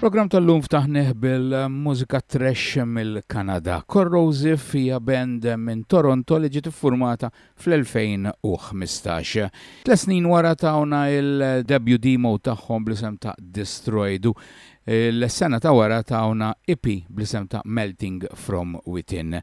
Program tal-lum ftaħneħ bil-mużika trash mill-Kanada. Corrosive hija band minn Toronto li ġiet iffurmata fl-2015. Tla snin wara tawna il-debut demo tagħhom bl-isem ta' Destroyed l-sena ta' wara tawna EP bl-isem ta' Melting From Within.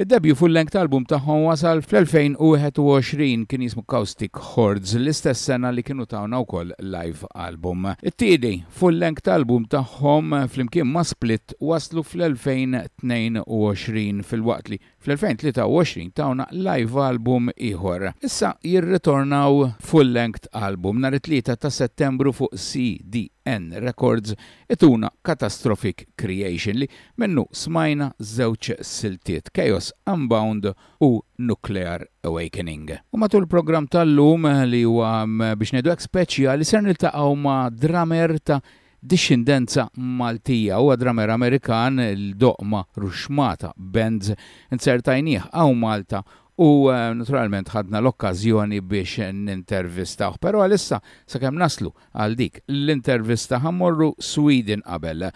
Id-debju full-length album tagħhom wasal fl-2021 kien jismu Caustic Hordes l-istess sena li kienu tawna wkoll live album. It-tiedi full-length album tagħhom flimkien ma' Split waslu fl-2022 fil-waqt li fl-2023 tawna live album ieħor. Issa jirritornaw full-length album nhar it-tlieta ta' Settembru fuq CDN Records ituna Catastrophic Creation li minnu smajna żewġ siltiet Chaos Unbound u Nuclear Awakening. U matul program tal-lum li huwa biex nedu speċjali ser niltaqgħu ma' dramer ta' discendenza Maltija u dramer Amerikan il-doqma Ruxmata Bands insertajnieħ għaw Malta u eh, naturalment ħadna l-okkazjoni biex n-intervistaw. Pero għalissa sakemm naslu għal dik l-intervista ħammorru Sweden qabel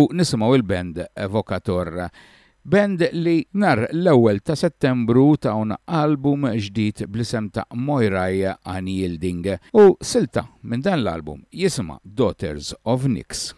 u nisimaw il-band Evokator. Band li nar l-ewwel ta' settembru ta' un album ġdid blisem ta' Moiraj Unyielding u silta minn dan l-album jisima Daughters of Nix.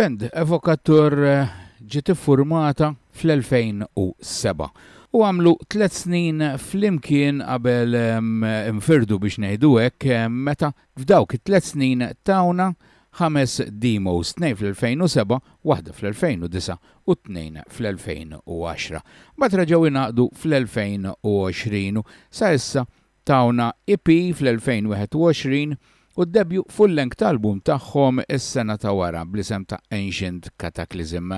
Il-band Evokatur eh, ġiet iffurmata fl-2007 u għamlu tlet snin fl-imkien qabel ehm, infirdu biex ngħidu hekk ehm, meta f'dawk it-tlet snin tawna ħames demos, tnej fl-2007, waħda fl-2009 u tnejn fl-2010. Bat raġaw inaqdu fl-2020 sa issa tawna EP fl-2021 u d-debju full-length album tagħhom is-sena ta' wara blisem ta' Ancient Cataclysm.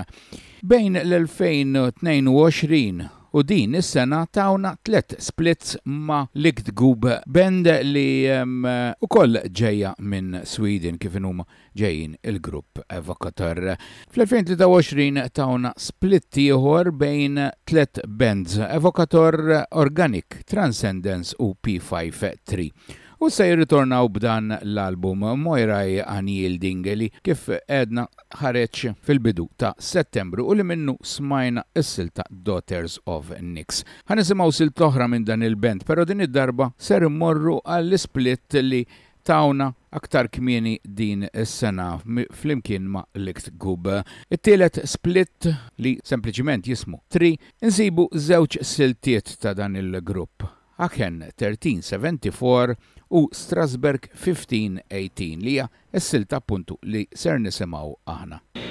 Bejn l-2022 u din is-sena tawna tlet splits ma Ligt Gub band li um, u koll ġeja minn Sweden kif huma ġejjin il-grupp Evocator. Fl-2023 tawna split ieħor bejn tlet bands Evocator Organic, Transcendence u P53. U se jirritornaw b'dan l-album Moiraj Unyielding li kif edna ħareċ fil-bidu ta' settembru u li minnu smajna s-silta Daughters of Nix. Ħanisimaw silta oħra minn dan il-band, pero din id-darba ser morru għall-split li tawna aktar kmieni din is-sena flimkien ma' Likt Gub. It-tielet split li sempliciment jismu Tri insibu żewġ siltiet ta' dan il-grupp. Aken 1374 u Strasberg 1518 li hija s-silta appuntu li ser nisimgħu aħna.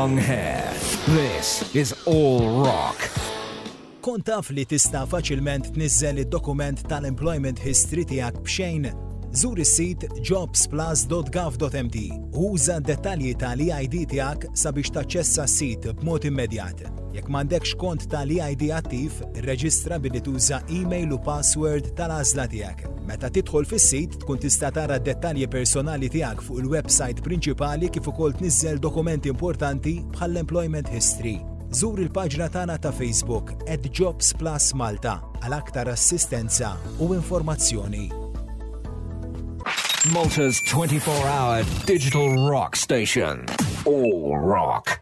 Long hair. This is All Rock. Kont taf li tista' faċilment tniżżel id-dokument tal-employment history tiegħek b'xejn Zur is-sit jobsplus.gov.md u uża d-dettalji tal-EID tiegħek sabiex taċċessa s-sit b'mod immedjat. Jekk m'għandekx kont tal-EID attiv, irreġistra billi tuża email u password tal-għażla tiegħek. Meta tidħol fis-sit tkun tista' tara d-dettalji personali tiegħek fuq il-website prinċipali kif ukoll tniżżel dokumenti importanti bħall-employment history. Zur il-paġna tagħna ta' Facebook at Jobs Plus Malta għal aktar assistenza u informazzjoni. Malta's 24-hour digital rock station. All Rock.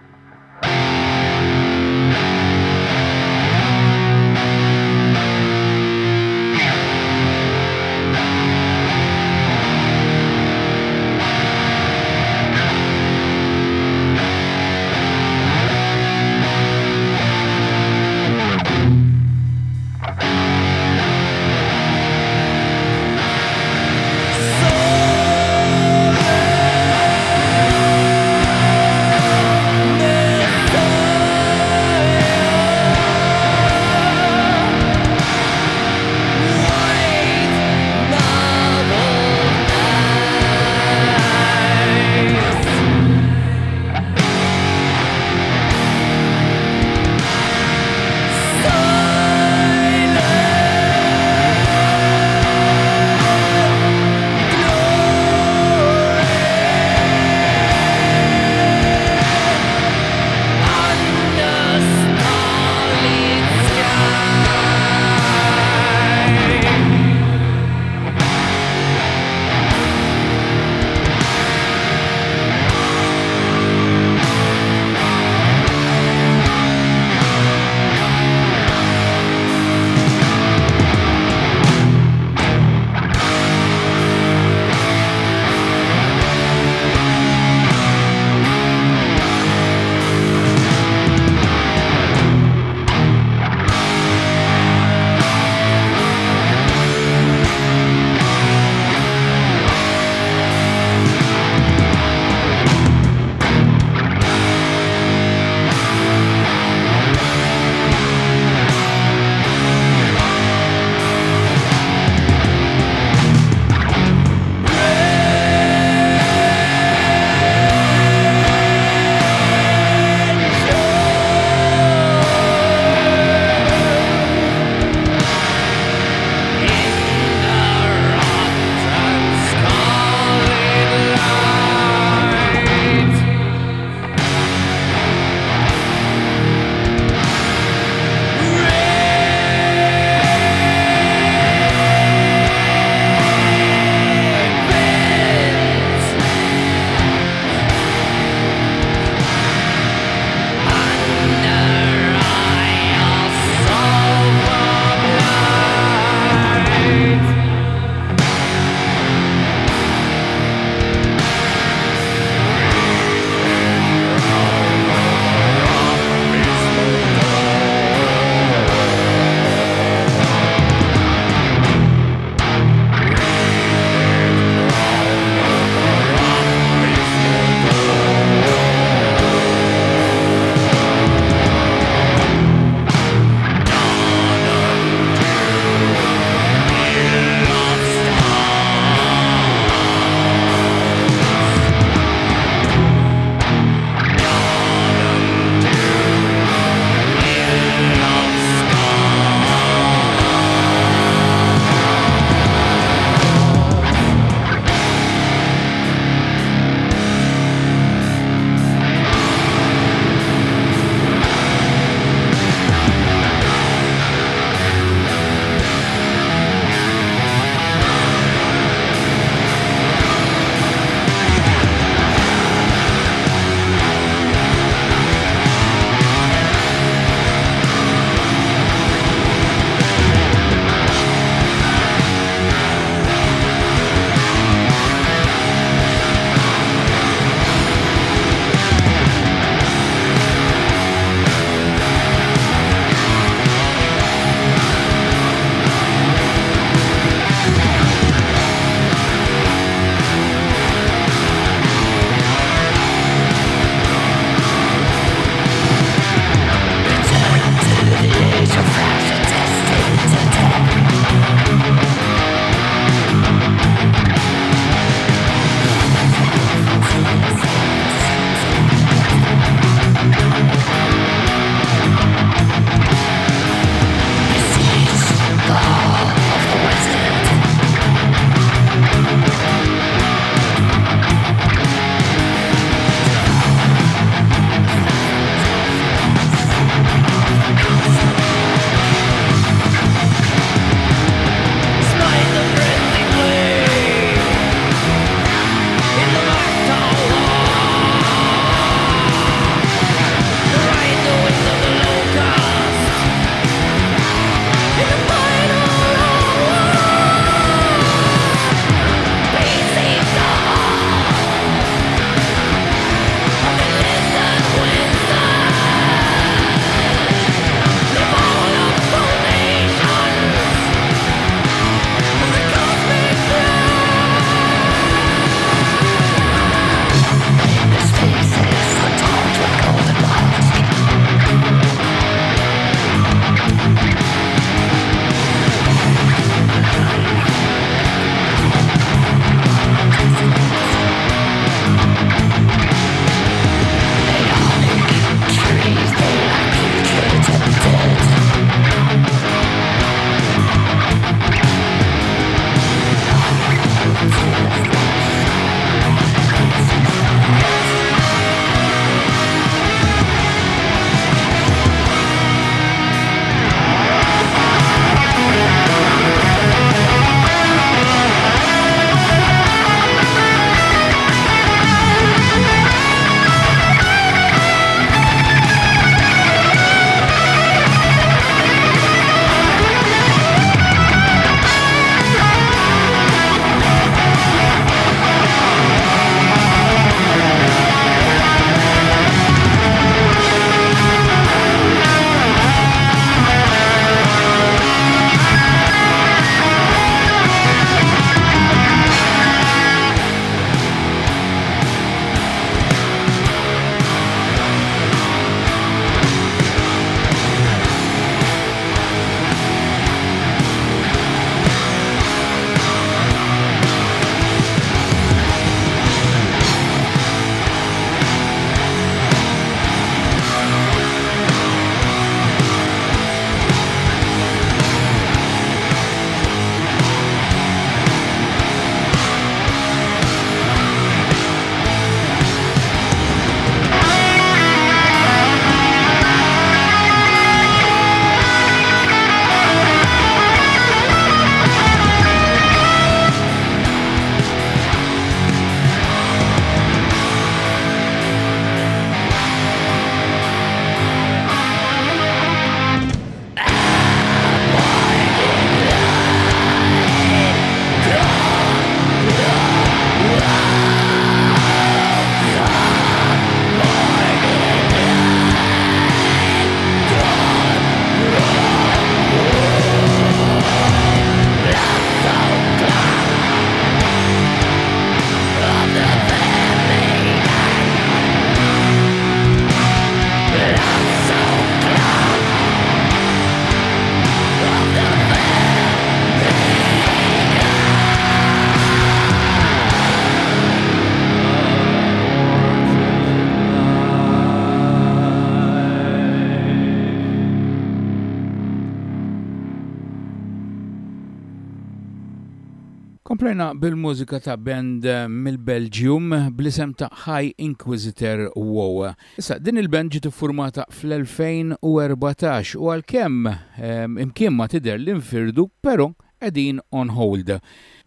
Komplejna bil-mużika ta' band eh, mill-Belgium blisem ta' High Inquisitor WoW. Issa, din il-band ġiet formata fl-2014 u għal-kem ehm, imkien ma tider l-infirdu, pero edin on hold.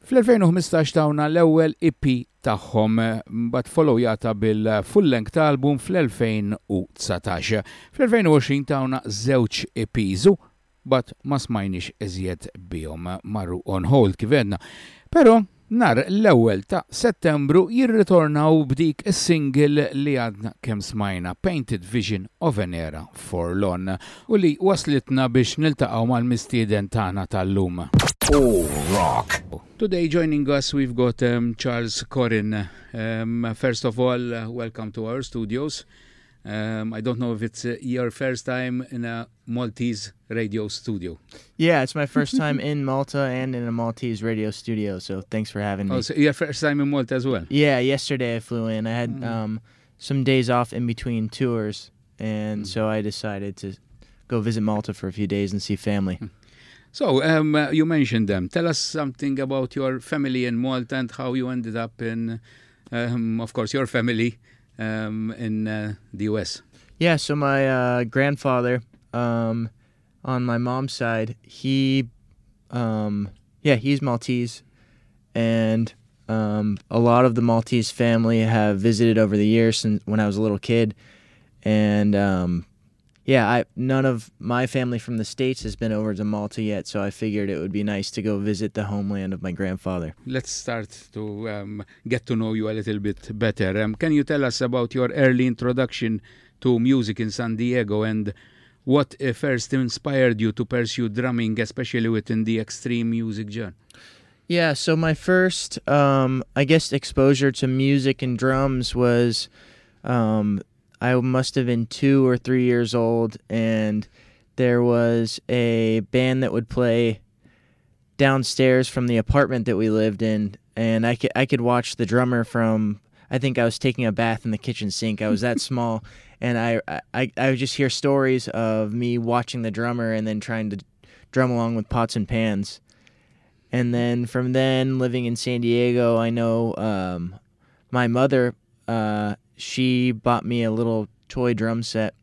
Fl-2015 tawna l-ewwel EP tagħhom bat followjata bil-full-length album fl-2019. Fl-2020 tawna żewġ EPs bat ma smajnix eżjed bihom marru on hold kifedna. Pero nar l-ewwel ta' Settembru jirritornaw b'dik is-single li għadna kemm smajna Painted Vision of an Era Forlon u li waslitna biex niltaqgħu mal-mistieden tagħna tal-lum. All rock. Today joining us we've got um, Charles Corin. Um, first of all, uh, welcome to our studios. Um, I don't know if it's uh, your first time in a Maltese radio studio. Yeah, it's my first time in Malta and in a Maltese radio studio. So thanks for having me. Oh, so your first time in Malta as well? Yeah, yesterday I flew in. I had Mm. um, some days off in between tours, and Mm. so I decided to go visit Malta for a few days and see family. So um, uh, you mentioned them. Tell us something about your family in Malta and how you ended up in, um, of course, your family um, in uh, the US. Yeah, so my uh, grandfather, um, on my mom's side, he, um, yeah, he's Maltese, and um, a lot of the Maltese family have visited over the years since when I was a little kid, and um, yeah, I none of my family from the states has been over to Malta yet, so I figured it would be nice to go visit the homeland of my grandfather. Let's start to um, get to know you a little bit better. Um, can you tell us about your early introduction to music in San Diego and what uh, first inspired you to pursue drumming, especially within the extreme music genre? Yeah, so my first, um, I guess, exposure to music and drums was um, I must have been two or three years old, and there was a band that would play downstairs from the apartment that we lived in, and I could I could watch the drummer from. I think I was taking a bath in the kitchen sink. I was that small, and I, I I would just hear stories of me watching the drummer and then trying to drum along with pots and pans. And then from then, living in San Diego, I know um, my mother, uh, she bought me a little toy drum set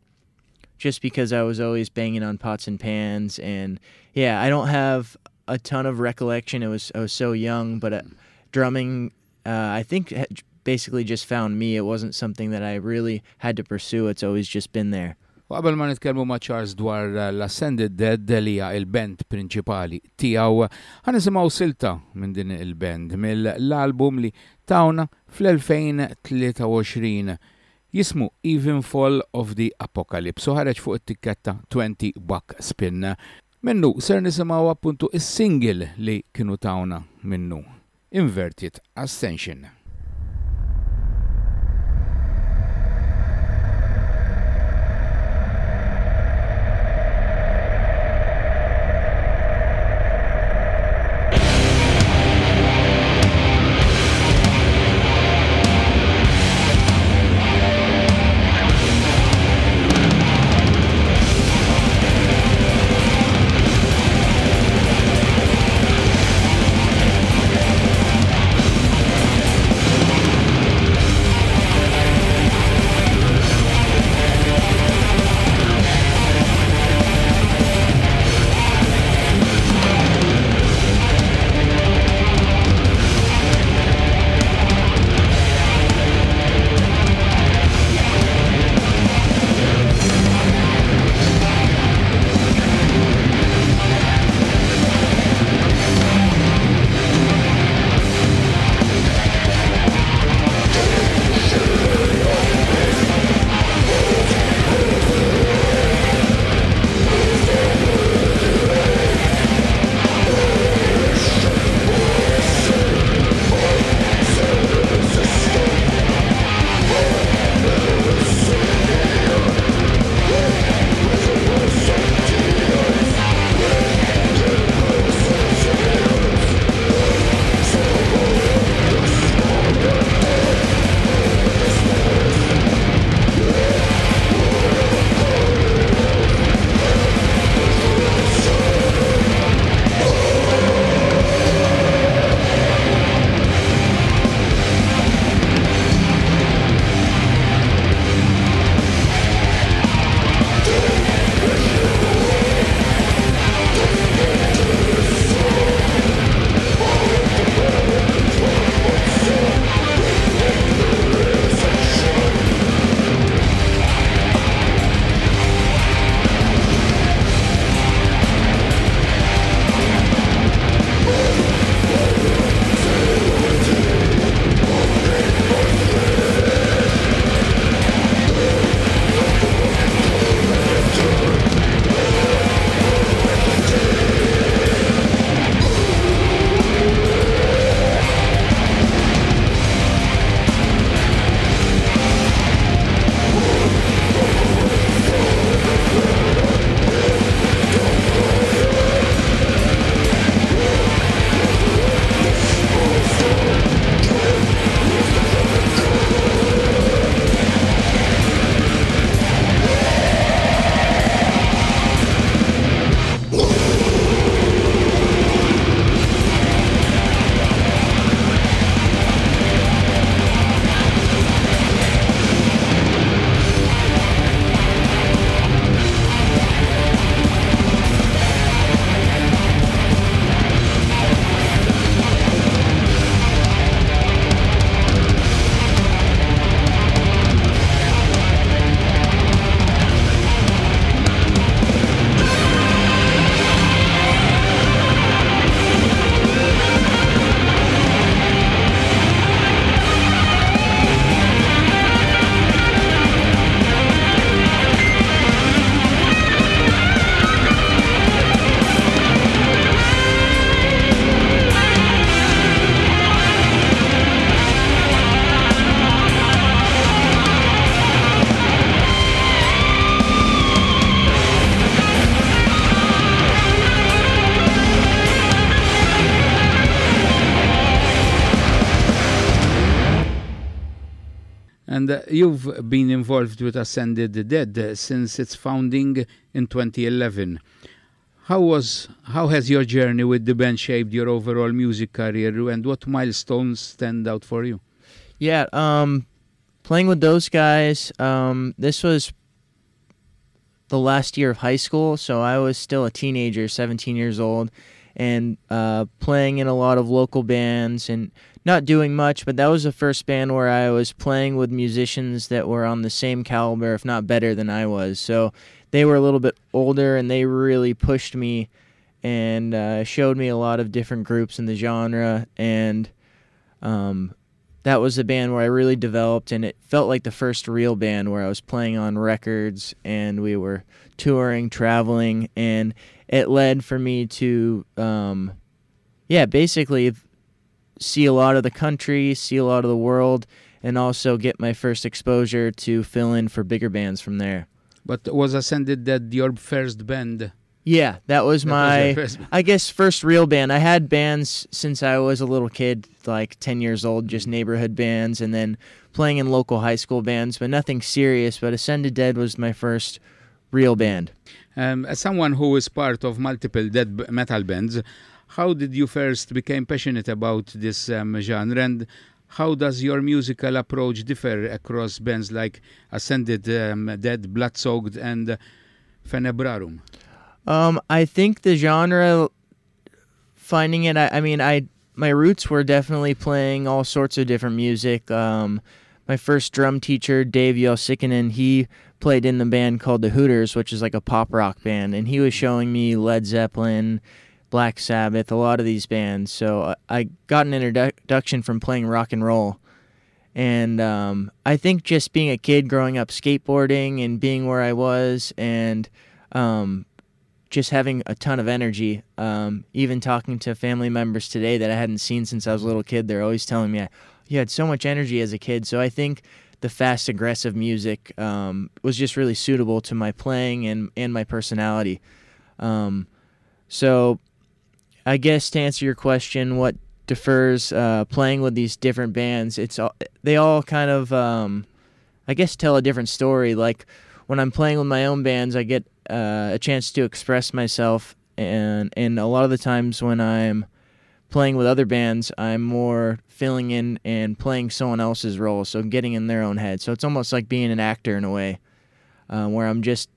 just because I was always banging on pots and pans. And yeah, I don't have a ton of recollection. It was I was so young, but uh, drumming, uh, I think, basically just found me. It wasn't something that I really had to pursue. It's always just been there. U qabel ma nitkellmu ma' Charles dwar uh, l-Ascended Dead li il-band prinċipali tiegħu, ħanisimgħu silta minn din il-band mill-album li tawna fl-2023 jismu Even Fall of the Apocalypse u ħareġ fuq it-tikketta 20 Buck Spin. Minnu ser nisimgħu appuntu is-single li kienu tawna minnu. Inverted Ascension. You've been involved with Ascended the Dead since its founding in 2011. How was how has your journey with the band shaped your overall music career and what milestones stand out for you? Yeah, um, playing with those guys, um, this was the last year of high school, so I was still a teenager, 17 years old, and uh, playing in a lot of local bands and not doing much, but that was the first band where I was playing with musicians that were on the same caliber, if not better than I was. So they were a little bit older and they really pushed me and uh, showed me a lot of different groups in the genre and um, that was the band where I really developed and it felt like the first real band where I was playing on records and we were touring, traveling and it led for me to um, yeah, basically see a lot of the country, see a lot of the world and also get my first exposure to fill in for bigger bands from there. But was Ascended Dead your first band? Yeah, that was That my, first- I guess, first real band. I had bands since I was a little kid, like 10 years old, just neighborhood bands, and then playing in local high school bands, but nothing serious. But Ascended Dead was my first real band. Um, as someone who is part of multiple death metal bands, how did you first become passionate about this um, genre and how does your musical approach differ across bands like Ascended um, Dead, Blood Soaked and uh, Funebrarum? Um, I think the genre, finding it. I, I mean, I my roots were definitely playing all sorts of different music. Um, my first drum teacher, Dave Uosikkinen, he played in the band called the Hooters, which is like a pop rock band, and he was showing me Led Zeppelin, Black Sabbath, a lot of these bands. So I, I got an introduction from playing rock and roll. And um, I think just being a kid growing up skateboarding and being where I was and um, just having a ton of energy. Um, even talking to family members today that I hadn't seen since I was a little kid, they're always telling me, you had so much energy as a kid. So I think the fast, aggressive music um, was just really suitable to my playing and, and my personality. Um, so I guess to answer your question, what defers uh, playing with these different bands, it's all, they all kind of, um, I guess, tell a different story. Like when I'm playing with my own bands, I get uh, a chance to express myself, and and a lot of the times when I'm playing with other bands, I'm more filling in and playing someone else's role, so getting in their own head. So it's almost like being an actor in a way, uh, where I'm just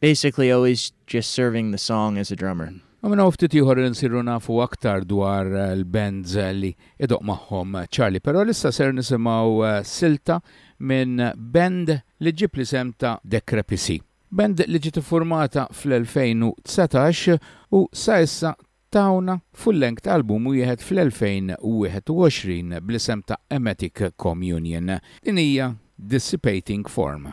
basically always just serving the song as a drummer. Għamna uftit juħor nsiru nafu aktar dwar eh, l-bands eh, li idoq maħħom eh, Charlie, pero lissa ser nisimaw silta minn band li ġib li sem ta' Decrepisi. Band li ġiet formata fl-2019 u sa issa tawna full-length album u jieħed fl-2021 bl-isem ta' Emetic Communion. Din hija Dissipating Form.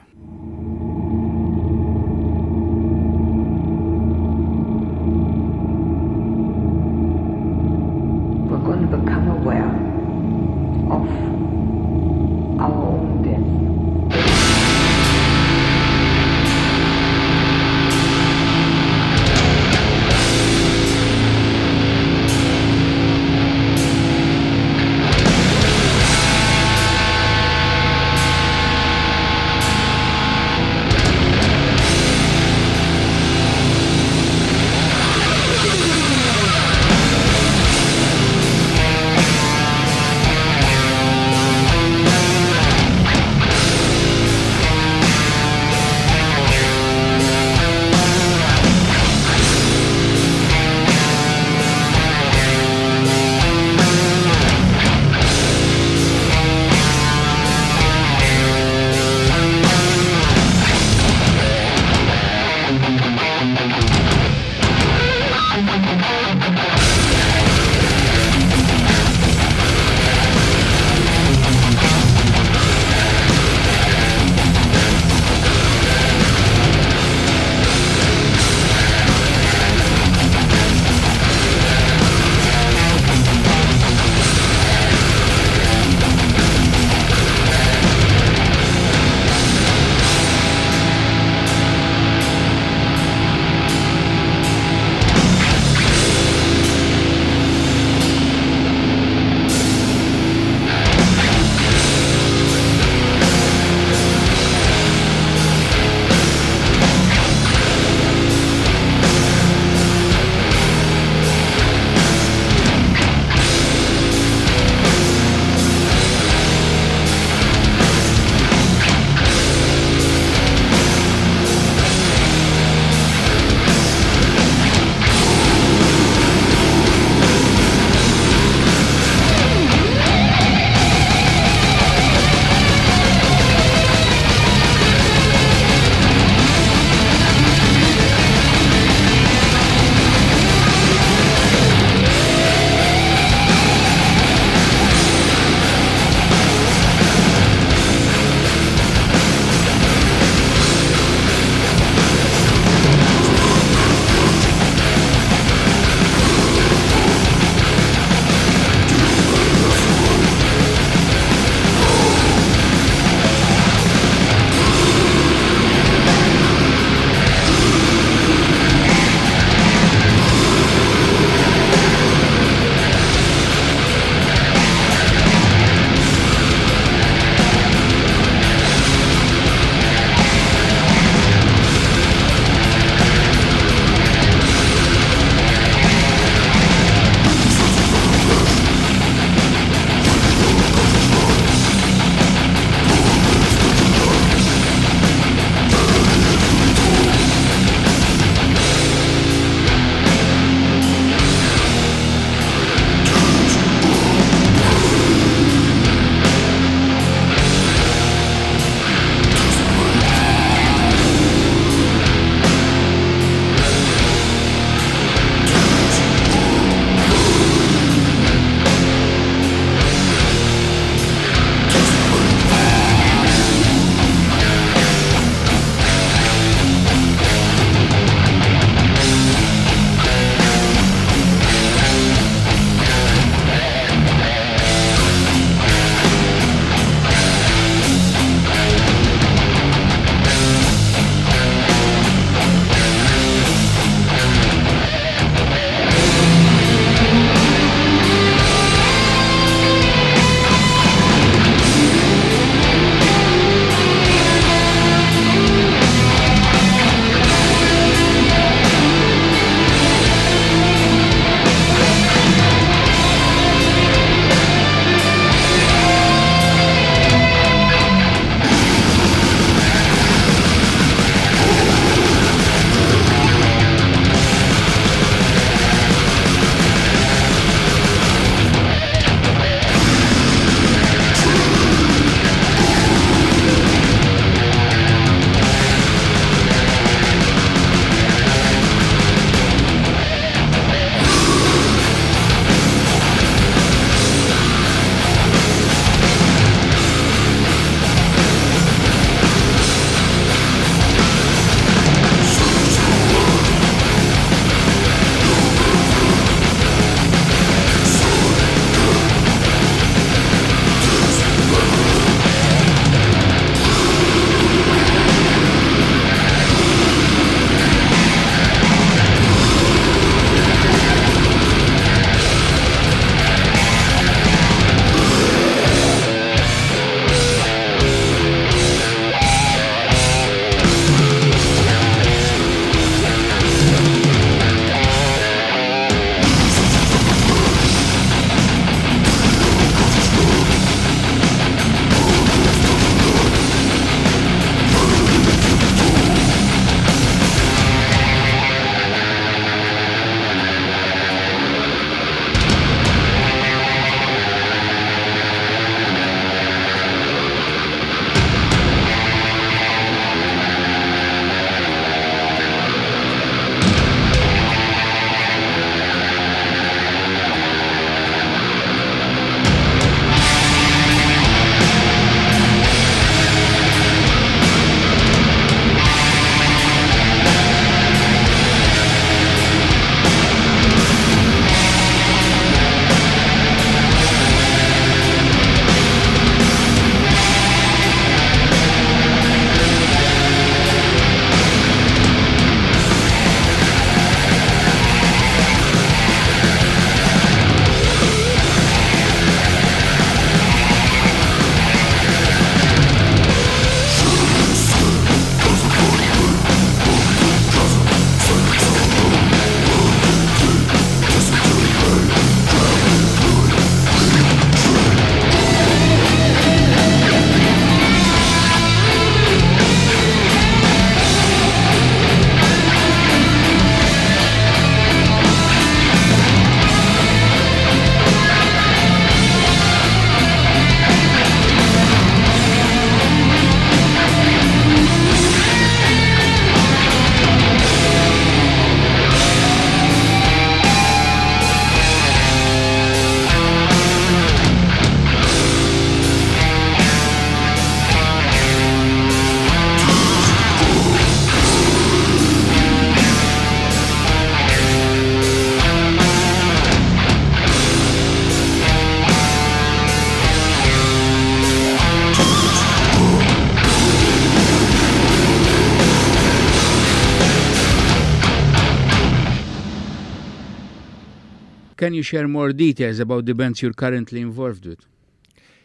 You share more details about the bands you're currently involved with?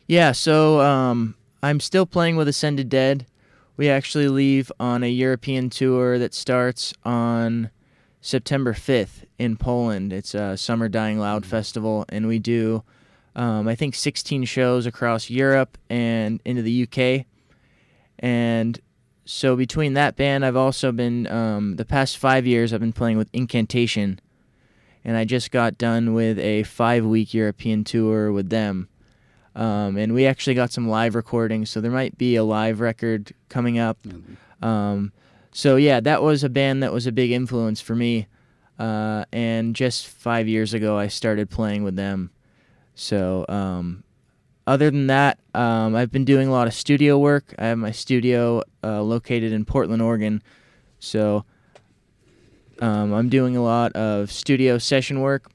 Yeah, so um, I'm still playing with Ascended Dead. We actually leave on a European tour that starts on September 5th in Poland. It's a Summer Dying Loud festival, and we do, um, I think, 16 shows across Europe and into the UK. And so between that band, I've also been, um, the past five years, I've been playing with Incantation. And I just got done with a five week European tour with them. Um, and we actually got some live recordings, so there might be a live record coming up. Um, so yeah, that was a band that was a big influence for me. Uh, and just five years ago, I started playing with them. So um, other than that, um, I've been doing a lot of studio work. I have my studio uh, located in Portland, Oregon. So um, I'm doing a lot of studio session work.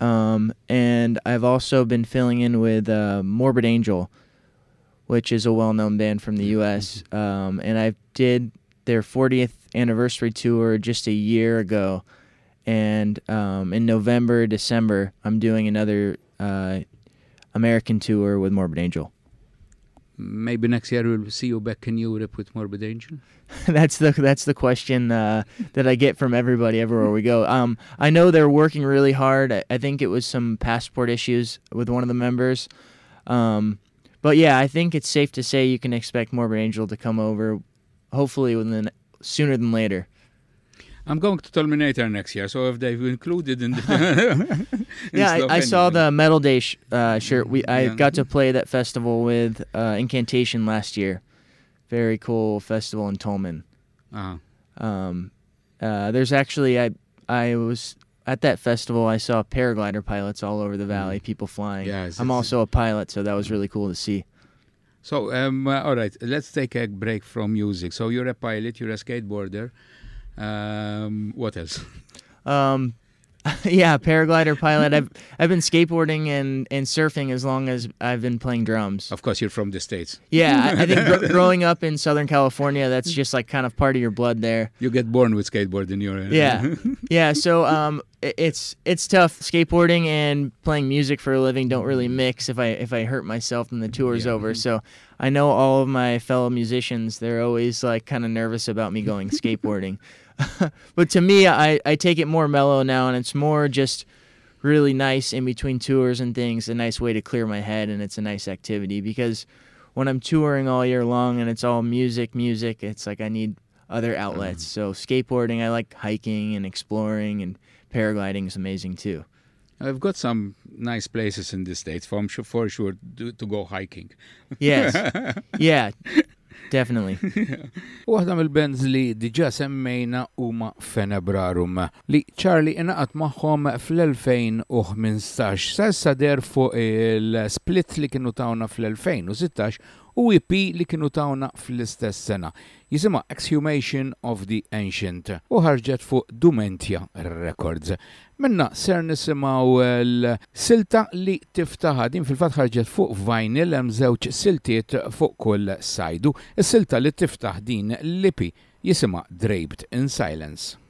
Um, and I've also been filling in with uh, Morbid Angel, which is a well-known band from the U.S. Um, and I did their 40th anniversary tour just a year ago, and um, in November, December, I'm doing another uh, American tour with Morbid Angel. Maybe next year we'll see you back in Europe with Morbid Angel. that's the that's the question uh, that I get from everybody everywhere we go. Um, I know they're working really hard. I, I think it was some passport issues with one of the members. Um, but yeah, I think it's safe to say you can expect Morbid Angel to come over, hopefully within sooner than later. I'm going to Terminator next year, so if they've included in the in yeah, I, I saw the Metal Day sh- uh, shirt. We I Yeah. got to play that festival with uh, Incantation last year. Very cool festival in Tolmin. Uh-huh. Um, uh, there's actually I I was at that festival. I saw paraglider pilots all over the valley, people flying. Mm. Yes, I'm it's- also a pilot, so that was really cool to see. So, um, uh, all right, let's take a break from music. So, you're a pilot, you're a skateboarder. Um, what else? Um, yeah, paraglider pilot. I've I've been skateboarding and, and surfing as long as I've been playing drums. Of course, you're from the States. Yeah, I, I think gr- growing up in Southern California, that's just like kind of part of your blood there. You get born with skateboarding. your Yeah, yeah. So um, i- it's it's tough. Skateboarding and playing music for a living don't really mix. If I if I hurt myself, then the tour's Yeah. over. So I know all of my fellow musicians. They're always like kind of nervous about me going skateboarding. but to me, I I take it more mellow now, and it's more just really nice in between tours and things. A nice way to clear my head, and it's a nice activity because when I'm touring all year long and it's all music, music, it's like I need other outlets. Mm. So skateboarding, I like hiking and exploring, and paragliding is amazing too. I've got some nice places in the States for, for sure to, to go hiking. Yes, yeah, definitely. Waħda mill-bands li diġa semmejna huma Fenebrarum li Charlie inaqat magħhom fl-2015 sa sader fuq il-split li kienu tawna fl-2016 u EP li kienu tawna fl-istess sena. Jisima Exhumation of the Ancient u ħarġet fuq Dumentia Records. Minna ser nisimaw l-silta li tiftaħa din fil-fat ħarġet fuq vinyl hemm żewġ siltiet fuq kull sajdu. Is-silta li tiftaħ din l-lipi jisima Draped in Silence.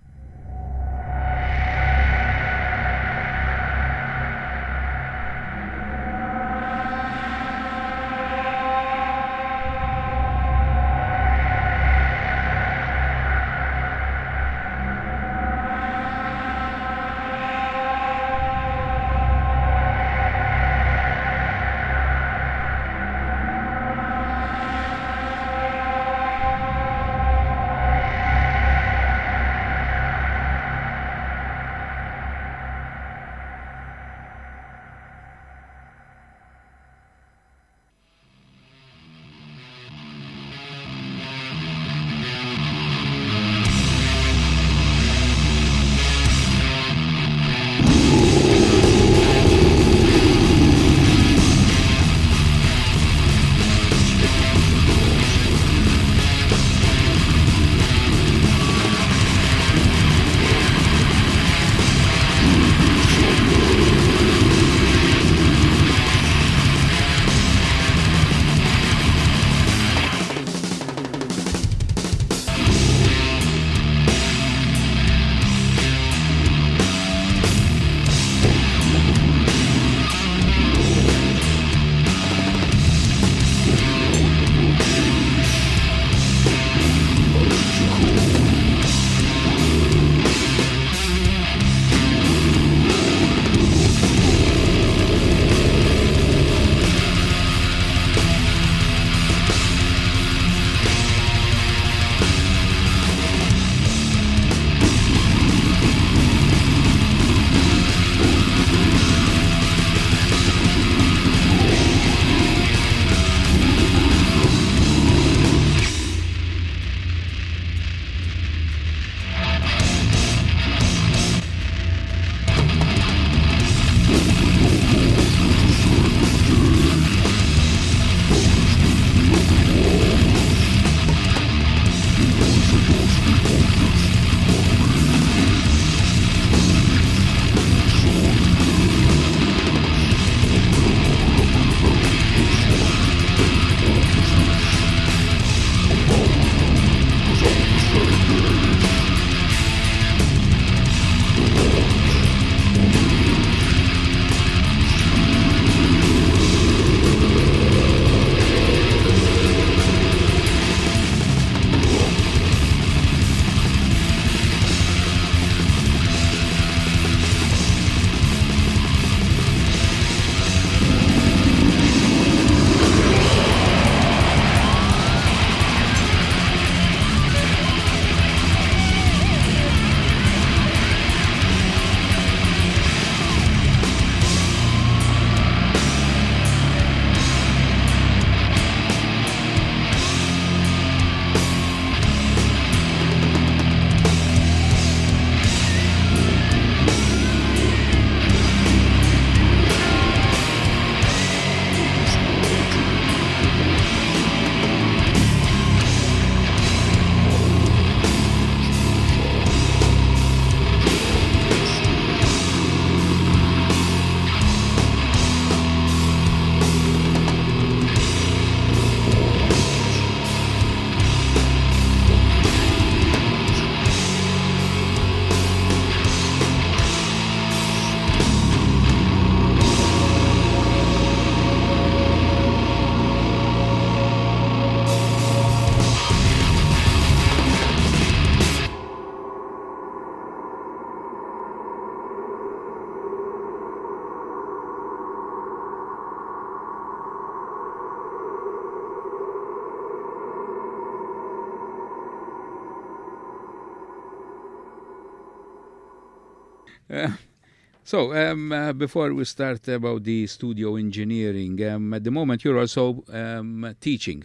So, um, uh, before we start about the studio engineering, um, at the moment you're also um, teaching.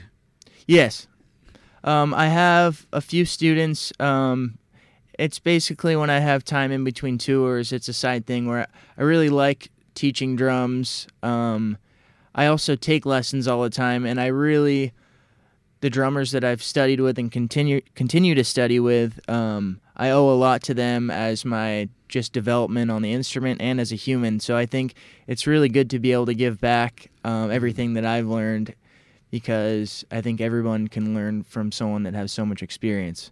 Yes. Um, I have a few students. Um, it's basically when I have time in between tours, it's a side thing where I really like teaching drums. Um, I also take lessons all the time, and I really, the drummers that I've studied with and continue continue to study with, I owe a lot to them as my just development on the instrument and as a human. So I think it's really good to be able to give back um, everything that I've learned because I think everyone can learn from someone that has so much experience.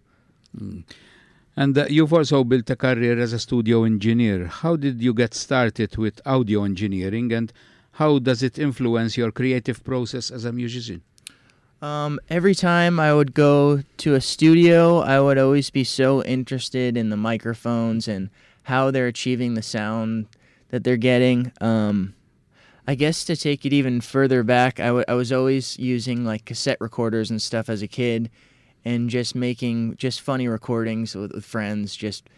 And uh, you've also built a career as a studio engineer. How did you get started with audio engineering and how does it influence your creative process as a musician? Um, every time I would go to a studio, I would always be so interested in the microphones and how they're achieving the sound that they're getting. Um, I guess to take it even further back, I, w- I was always using like cassette recorders and stuff as a kid and just making just funny recordings with, with friends, just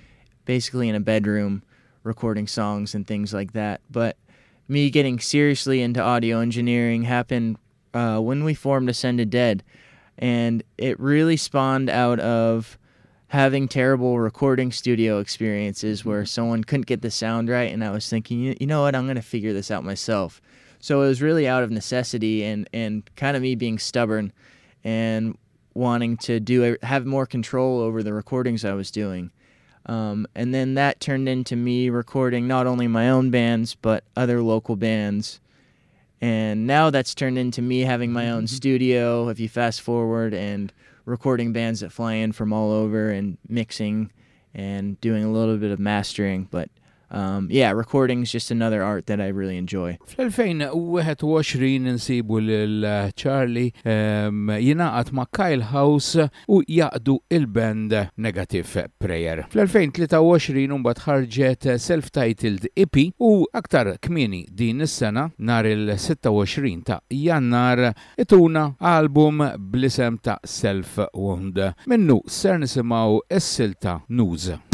basically in a bedroom recording songs and things like that. But me getting seriously into audio engineering happened uh, when we formed Ascended Dead, and it really spawned out of having terrible recording studio experiences where someone couldn't get the sound right, and I was thinking, you, you know what, I'm gonna figure this out myself. So it was really out of necessity and and kind of me being stubborn, and wanting to do have more control over the recordings I was doing. Um, and then that turned into me recording not only my own bands but other local bands. And now that's turned into me having my own mm-hmm. studio. If you fast forward and recording bands that fly in from all over and mixing and doing a little bit of mastering. But um, yeah, recordings just another art that I really enjoy. Fl-2021 insibu lil-Charlie uh, um, jinaqat ma' Kyle House u jaqdu il-band Negative Prayer. Fl-2023 umbat ħarġet self-titled EP u aktar kmini din is-sena nar il-26 ta' jannar ituna album blisem ta' Self Wound. Minnu ser nisimaw is-silta News.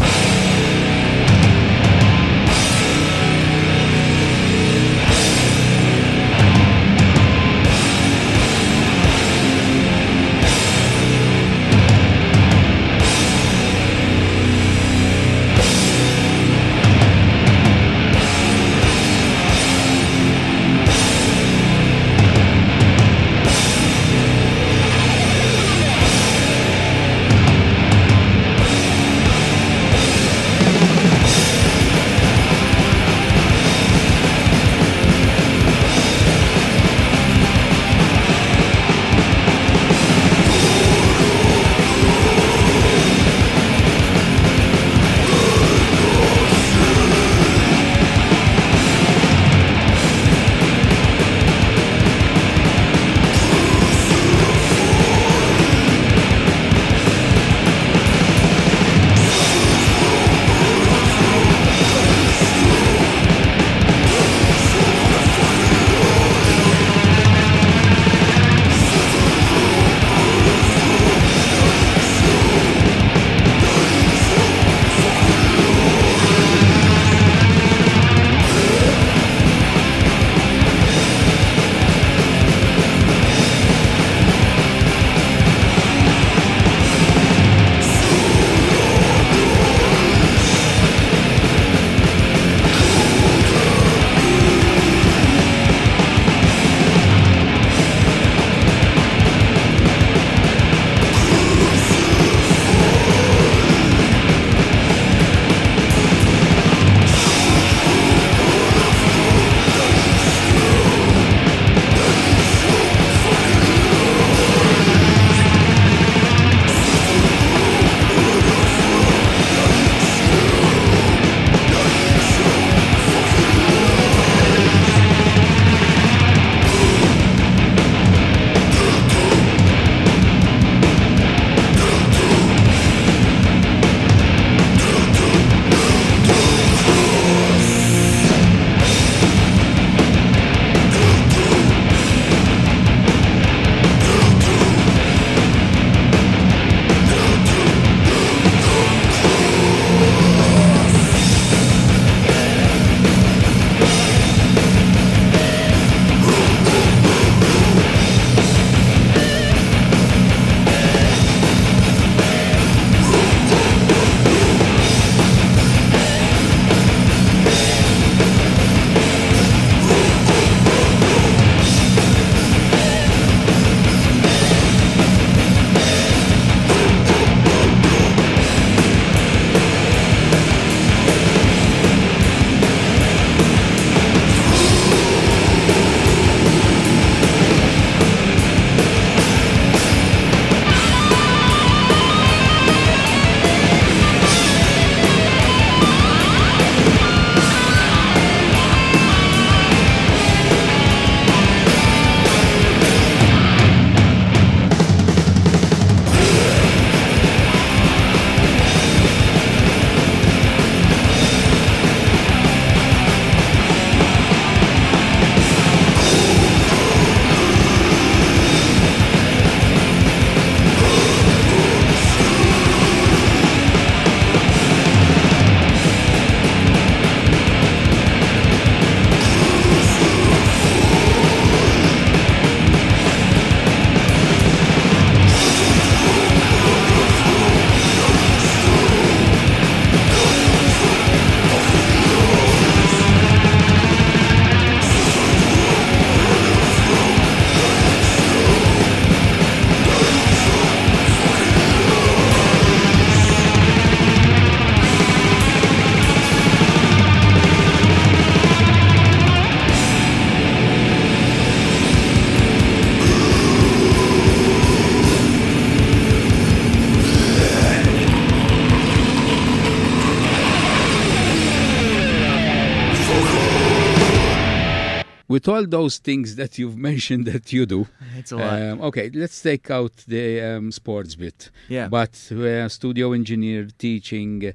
With all those things that you've mentioned that you do, It's a lot. um, okay, let's take out the um, sports bit. yeah. But uh, studio engineer, teaching,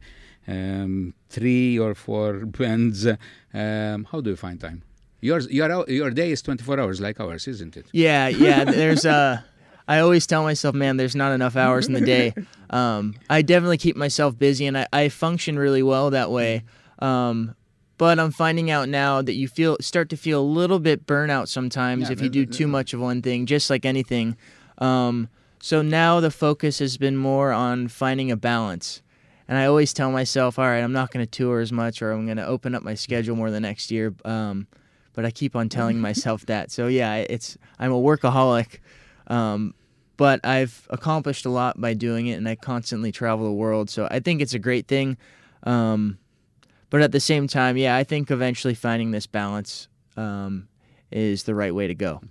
um, three or four bands. Um, how do you find time? Yours, your your day is 24 hours like ours, isn't it? Yeah, yeah. There's uh I always tell myself, man, there's not enough hours in the day. Um, I definitely keep myself busy, and I, I function really well that way. Um, but I'm finding out now that you feel start to feel a little bit burnout sometimes Yeah, if you do too much of one thing, just like anything. Um, so now the focus has been more on finding a balance. And I always tell myself, all right, I'm not going to tour as much, or I'm going to open up my schedule more the next year. Um, but I keep on telling myself that. So yeah, it's I'm a workaholic, um, but I've accomplished a lot by doing it, and I constantly travel the world. So I think it's a great thing. Um, but at the same time, yeah, I think eventually finding this balance um, is the right way to go.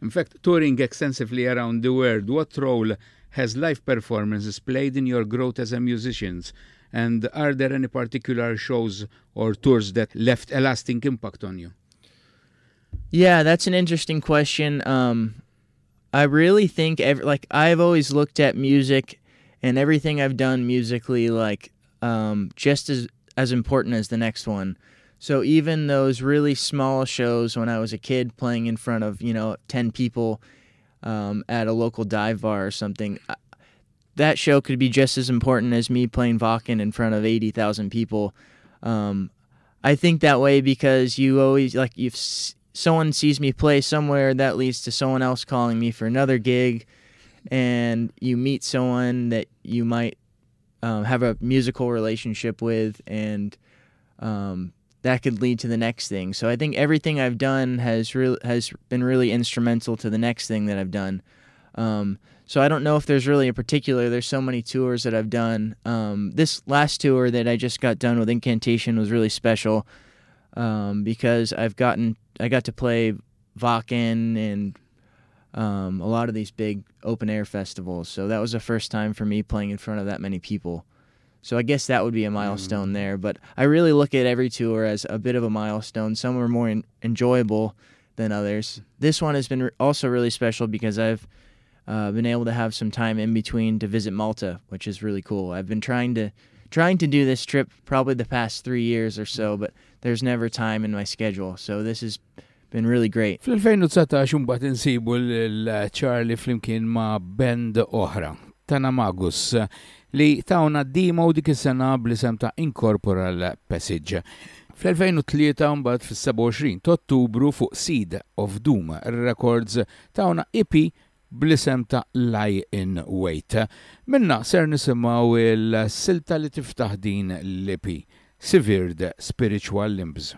In fact, touring extensively around the world, what role has live performances played in your growth as a musician? And are there any particular shows or tours that left a lasting impact on you? Yeah, that's an interesting question. Um, I really think ev- like I've always looked at music and everything I've done musically like um, just as as important as the next one. So even those really small shows when I was a kid playing in front of you know ten people um, at a local dive bar or something, that show could be just as important as me playing Wacken in front of eighty thousand people. Um, I think that way because you always like if someone sees me play somewhere, that leads to someone else calling me for another gig, and you meet someone that you might um, have a musical relationship with, and um, that could lead to the next thing. So I think everything I've done has really has been really instrumental to the next thing that I've done. Um, so I don't know if there's really a particular. There's so many tours that I've done. Um, this last tour that I just got done with Incantation was really special um, because I've gotten I got to play Wacken and um, a lot of these big open air festivals. So that was the first time for me playing in front of that many people. So I guess that would be a milestone there. But I really look at every tour as a bit of a milestone. Some are more en- enjoyable than others. This one has been re- also really special because I've uh, been able to have some time in between to visit Malta, which is really cool. I've been trying to trying to do this trip probably the past three years or so, but there's never time in my schedule. So this has been really great. Fl-2019 mbagħad insibu l-Charlie flimkien ma' band oħra, Tanamagus li tawna demo dik is-sena bl-isem ta' Incorporal Passage. Fl-2003 mbagħad fis-27 ta' Ottubru fuq Seed of Doom Records tawna EP bl-isem ta' Lie in Wait. Minna ser nisimgħu il-silta li tiftaħ din l-EP, Severed Spiritual Limbs.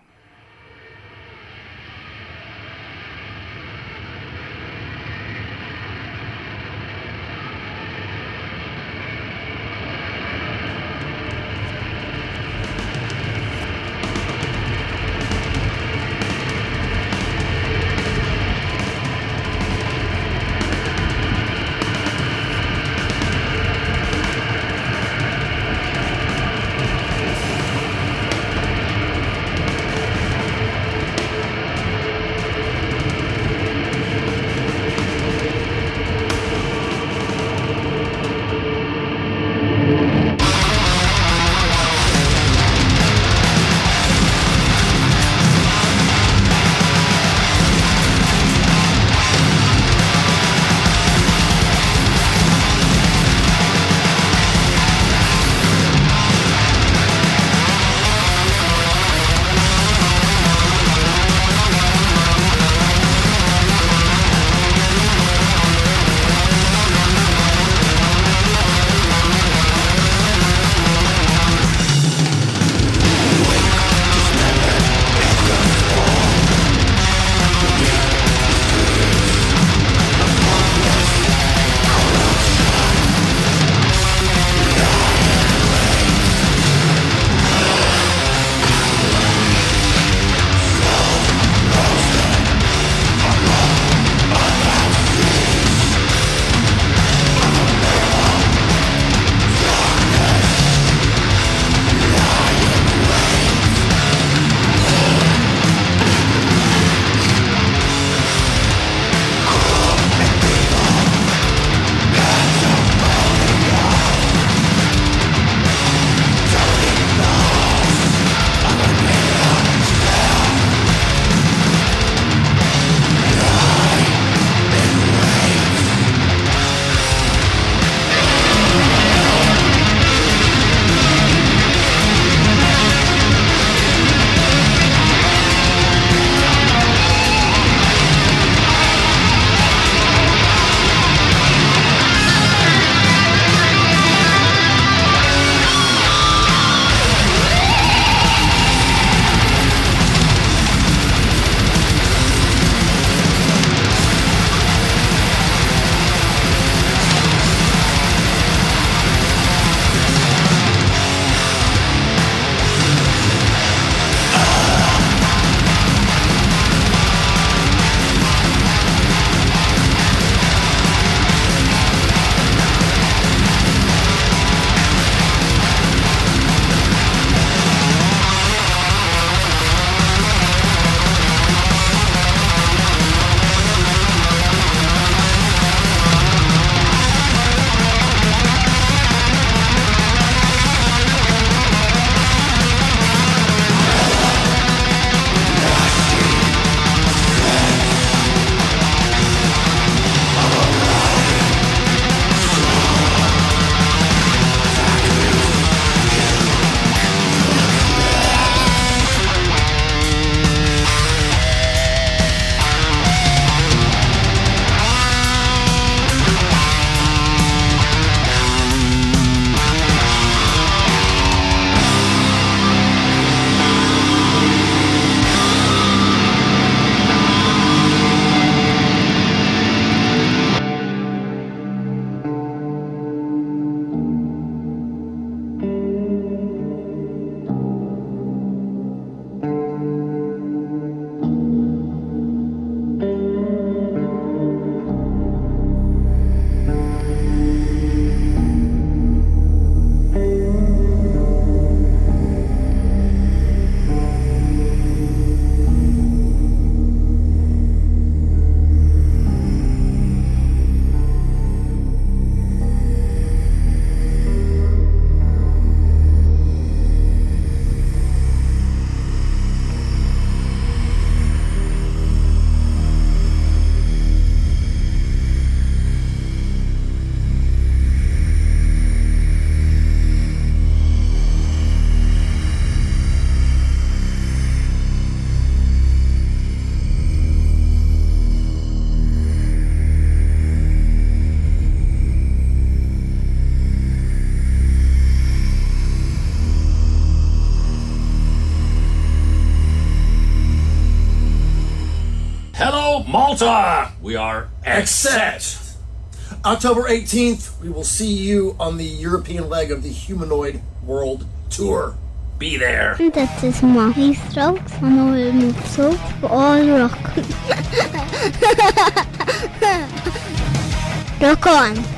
October 18th, we will see you on the European leg of the Humanoid World Tour. Be there. That is Marie Strokes and I will move so all rock. rock on.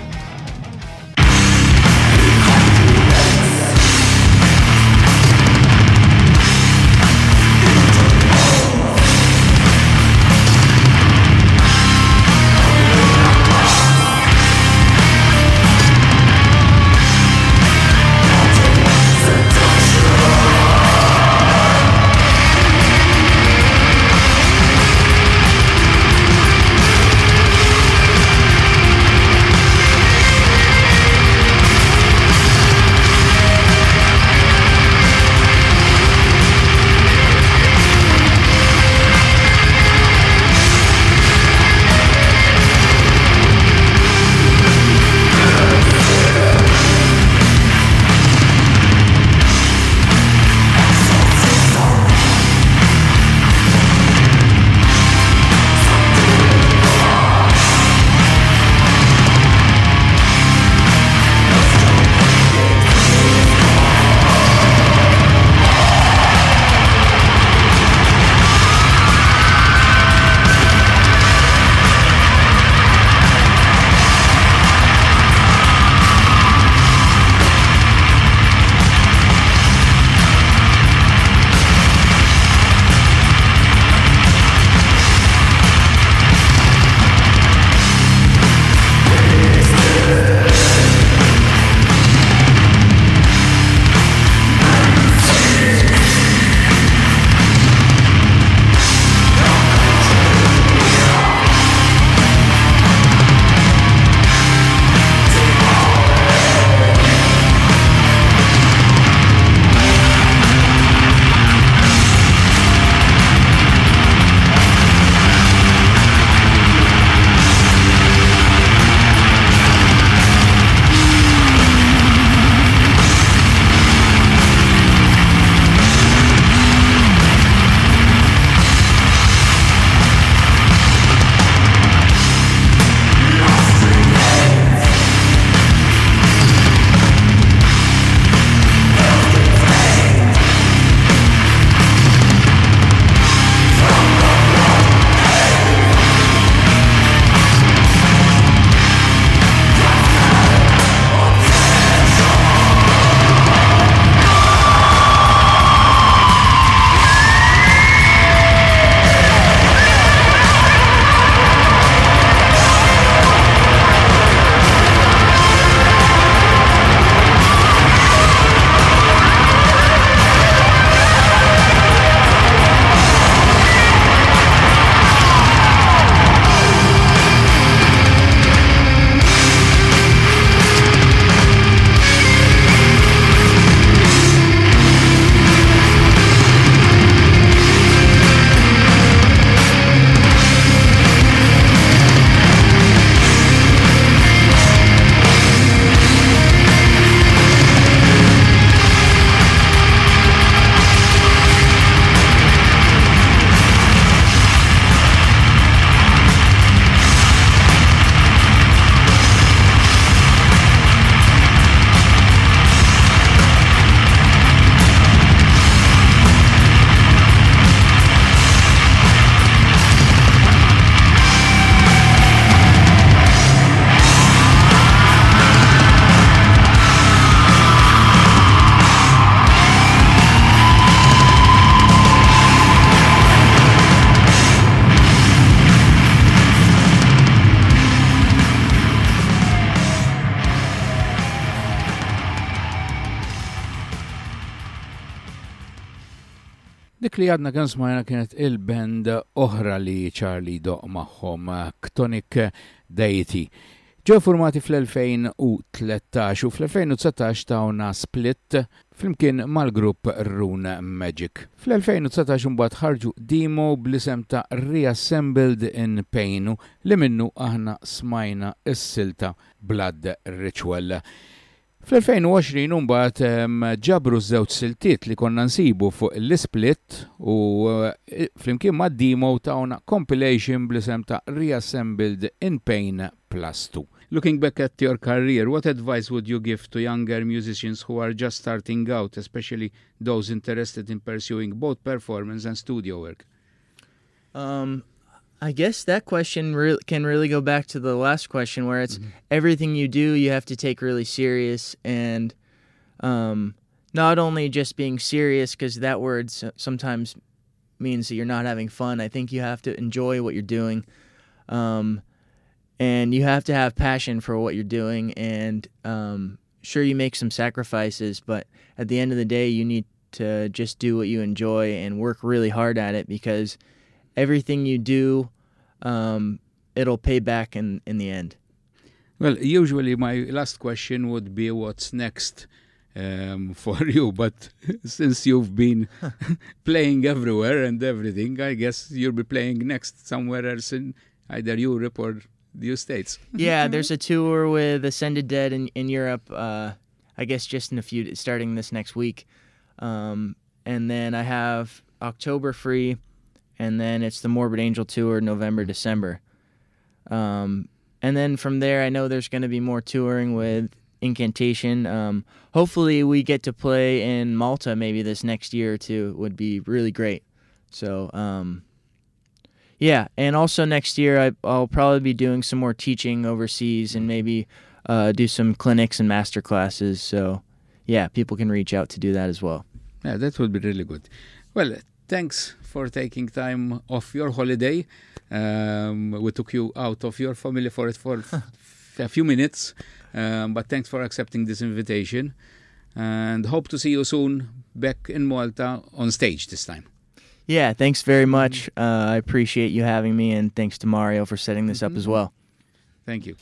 Dik li għadna kan smajna kienet il-band oħra li Charlie doq maħħom Ktonic Deity. Ġew formati fl-2013 u fl-2019 tawna split flimkien mal-grupp Rune Magic. Fl-2019 mbagħad ħarġu demo blisem ta' Reassembled in Pain li minnu aħna smajna s-silta Blood Ritual. Fl-2020 mbagħad ġabru żewġ siltiet li konna nsibu fuq l-split u eh, flimkien ma' demo tawna compilation blisem ta' Reassembled in Pain Plus 2. Looking back at your career, what advice would you give to younger musicians who are just starting out, especially those interested in pursuing both performance and studio work? Um, I guess that question re- can really go back to the last question, where it's everything you do, you have to take really serious, and um, not only just being serious, because that word sometimes means that you're not having fun. I think you have to enjoy what you're doing, um, and you have to have passion for what you're doing. And um, sure, you make some sacrifices, but at the end of the day, you need to just do what you enjoy and work really hard at it because everything you do, um, it'll pay back in, in the end. Well, usually my last question would be what's next um, for you, but since you've been playing everywhere and everything, I guess you'll be playing next somewhere else in either Europe or the States. yeah, there's a tour with Ascended Dead in, in Europe. Uh, I guess just in a few, starting this next week, um, and then I have October free, and then it's the Morbid Angel tour November December, um, and then from there I know there's going to be more touring with Incantation. Um, hopefully we get to play in Malta maybe this next year or two would be really great. So. Um, yeah, and also next year I, I'll probably be doing some more teaching overseas and maybe uh, do some clinics and master classes. So, yeah, people can reach out to do that as well. Yeah, that would be really good. Well, thanks for taking time off your holiday. Um, we took you out of your family for it for a few minutes, um, but thanks for accepting this invitation. And hope to see you soon back in Malta on stage this time. Yeah, thanks very much. Uh, I appreciate you having me, and thanks to Mario for setting this up as well. Thank you.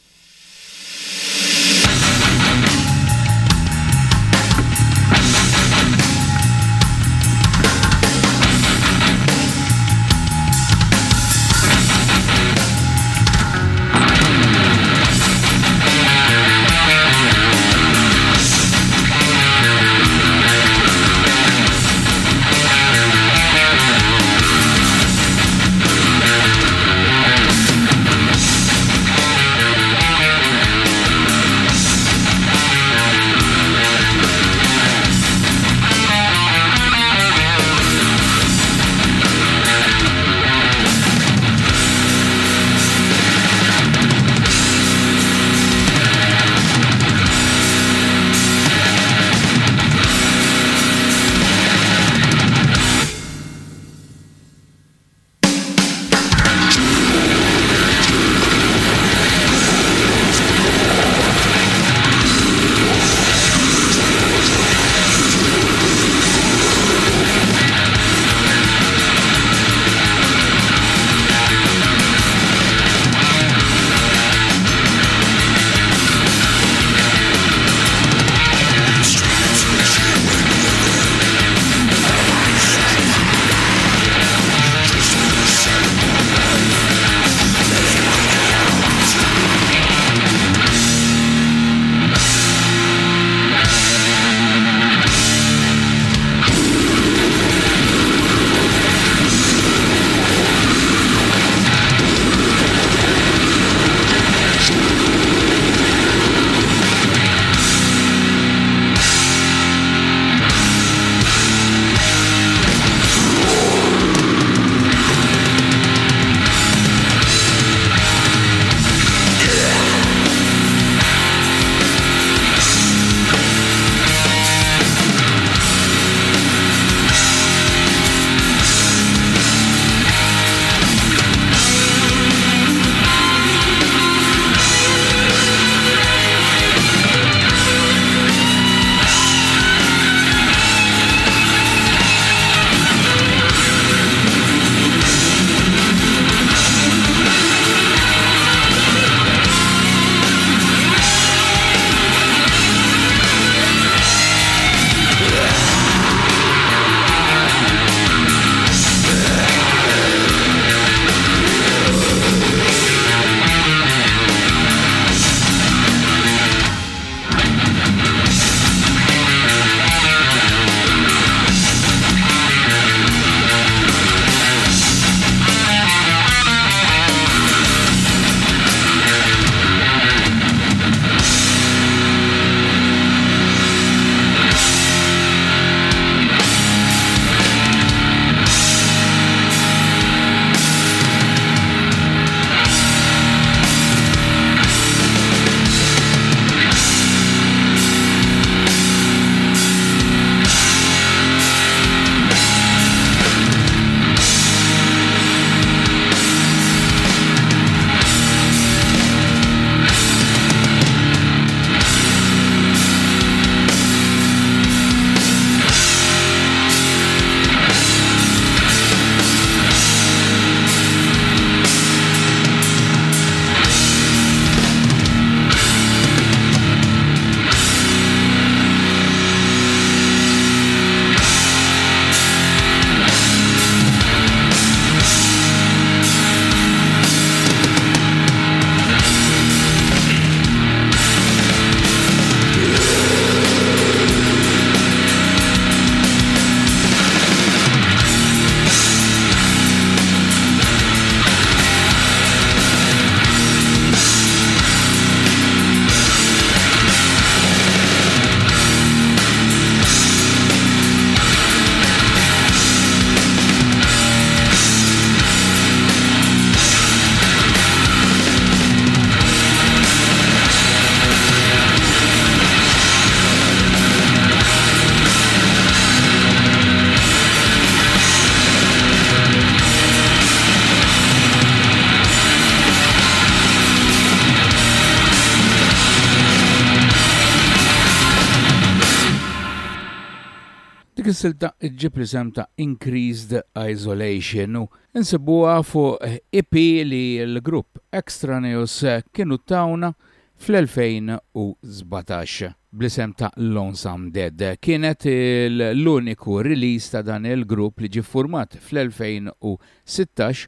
Is-silta ġib li ta' Increased Isolation u insibuha fuq EP li l-grupp Extraneus kienu tawna fl-2017 blisem ta' Lonesome Dead. Kienet l-uniku release ta' dan il-grupp li ġi format fl-2016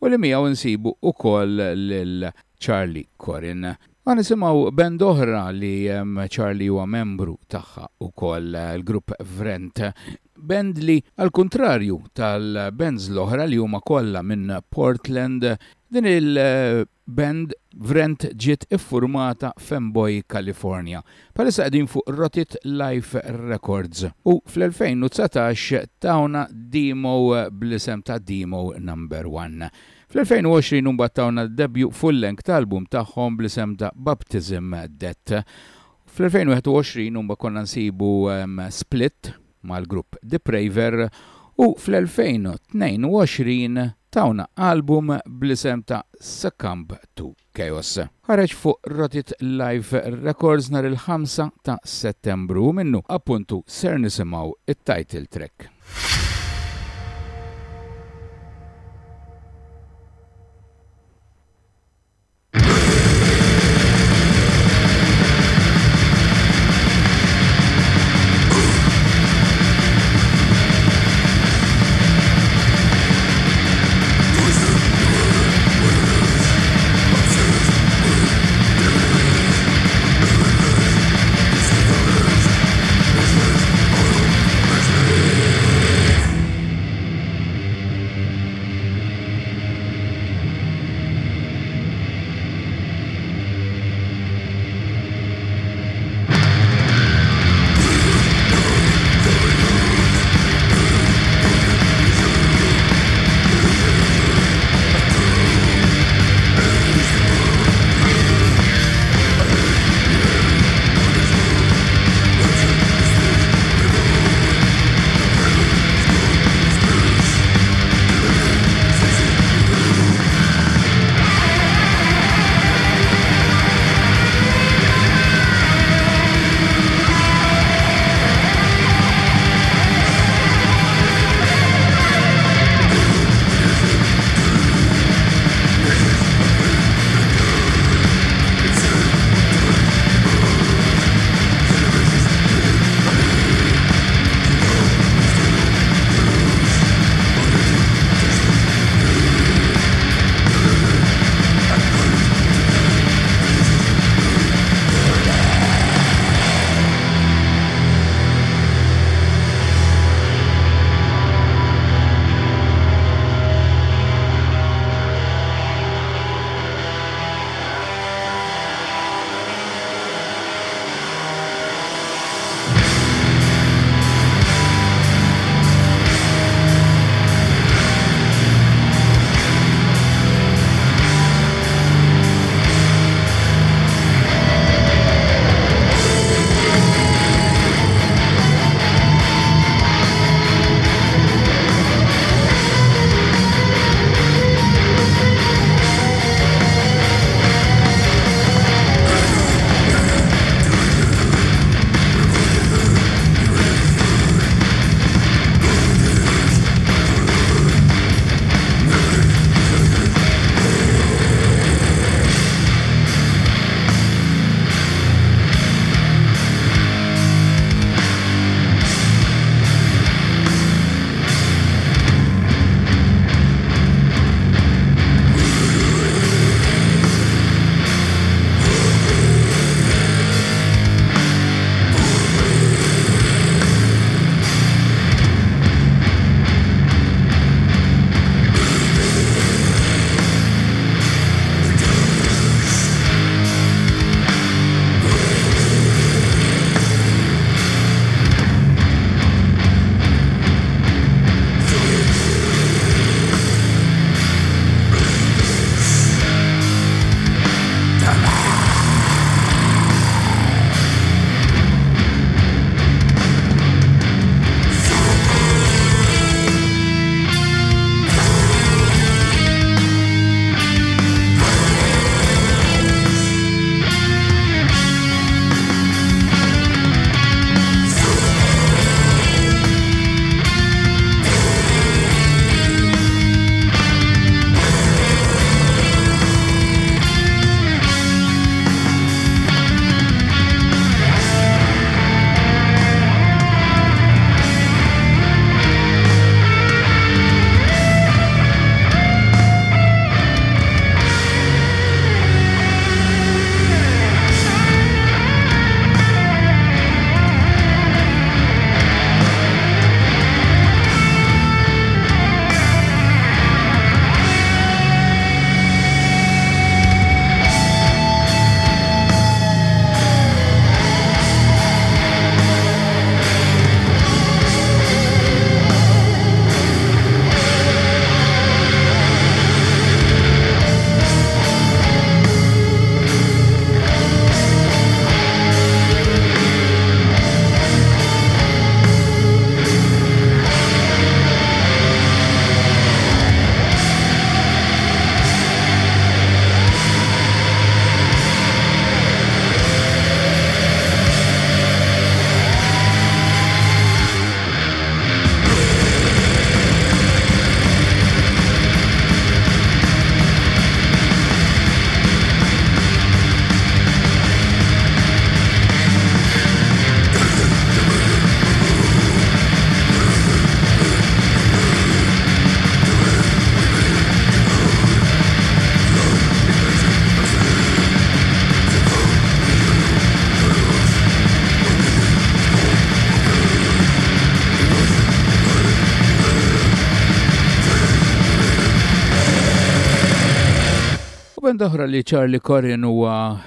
u li miegħu nsibu ukoll lil Charlie Corin. Għan nisimaw band oħra li Charlie huwa membru tagħha ukoll eh, l-grupp Vrent. Band li al kontrarju tal-bands l-oħra li huma kollha minn Portland din il-band eh, Vrent ġiet iffurmata Femboy, California. Palissa qegħdin fuq Rotit Life Records u fl-2019 tawna demo eh, bl-isem ta' demo number 1. Fl-2020 numbattawna debju full-length tal-album tagħhom bl-isem ta' Baptism Death. Fl-2021 numba konna nsibu um, Split mal-grupp Depraver u fl-2022 tawna album bl-isem ta' Succumb to Chaos. Ħareġ fuq Rotit Live Records nar il-5 ta' settembru minnu appuntu ser nisimaw it-title track. Oħra li Charlie Corrin huwa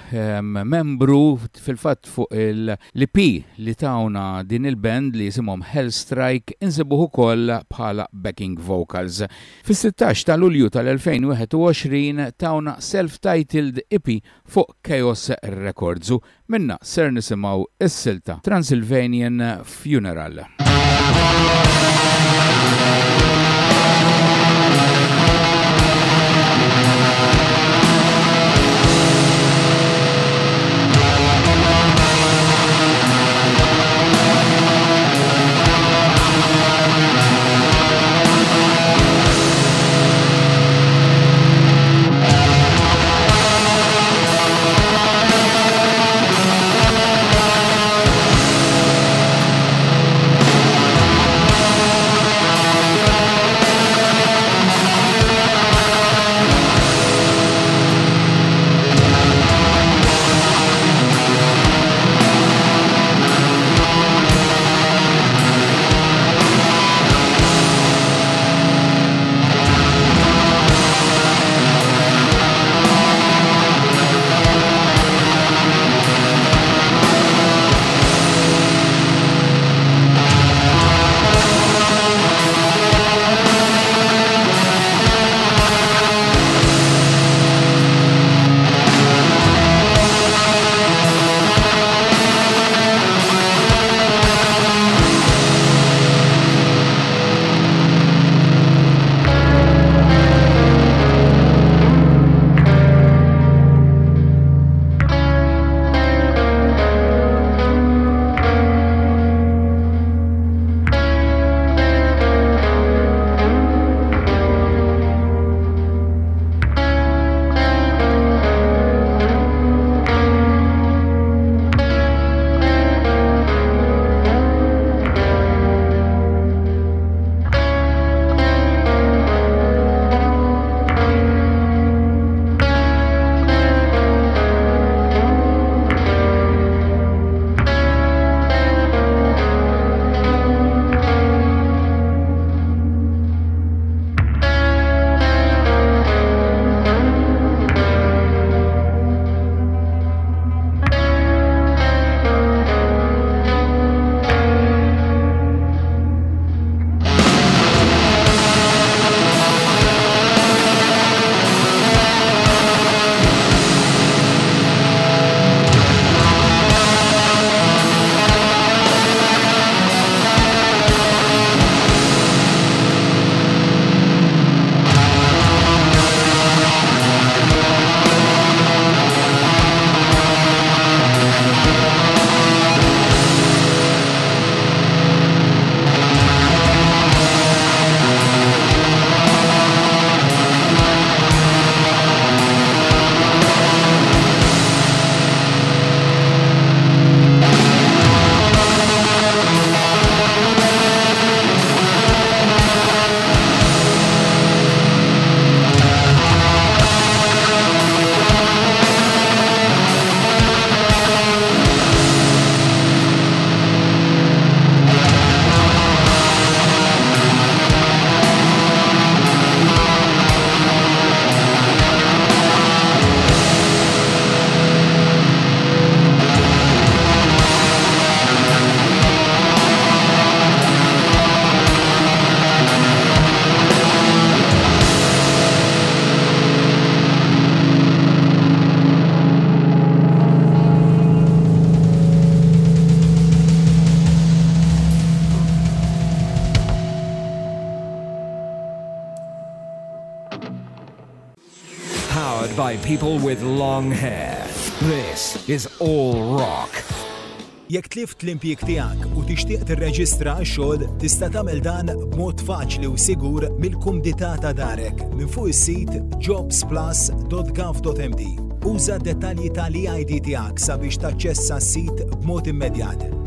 membru fil-fatt fuq il-LP li tawna din il-band li jisimhom Hellstrike insibuh ukoll bħala backing vocals. Fis-16 ta' Lulju tal-2021 tawna self-titled EP fuq Chaos Records u minna ser nisimgħu is-silta Transylvanian Funeral. People with long hair. This is All Rock. Jekk tlift l-impjek tiegħek u tixtieq tirreġistra x-xogħol, tista' tagħmel dan b'mod faċli u sigur mill-kumdità ta' darek minn fuq is-sit jobsplus.gov.md. Uża dettalji tal-EID tiegħek sabiex taċċessa s-sit b'mod immedjat.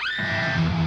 Música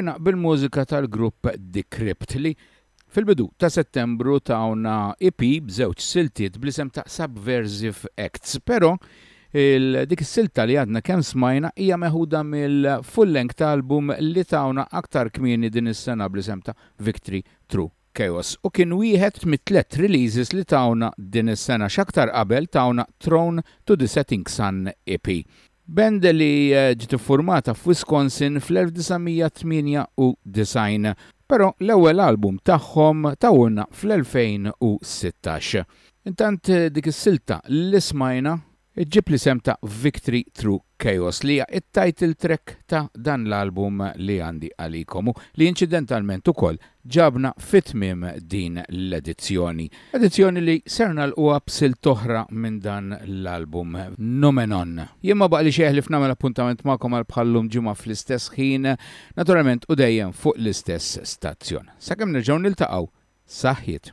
Sirna bil-mużika tal-grupp Decrypt li fil-bidu ta' settembru tawna EP b'żewġ siltiet blisem ta' Subversive Acts, pero dik is-silta li għadna kemm smajna hija meħuda mill-full-length album li tawna aktar kmieni din is-sena blisem ta' Victory True Chaos. U kien wieħed mit-tlet releases li tawna din is-sena. X'aktar qabel tawna Throne to the Setting Sun EP. Band li eh, ġiet formata f'Wisconsin fl-1998, però l-ewwel album tagħhom tawna fl-2016. Intant eh, dik is-silta l-ismajna ġib li sem ta' Victory Through Chaos li hija it-title track ta' dan l-album li għandi għalikomu li incidentalment ukoll ġabna fitmim din l-edizzjoni. Edizzjoni li serna l-uwa bsil toħra minn dan l-album Nomenon. Jemma baq li xeħli f'namel appuntament ma'kom għal bħallum ġumma fl-istess ħin, naturalment u dejjem fuq l-istess stazzjon. Sakemm nerġgħu niltaqgħu saħħiet.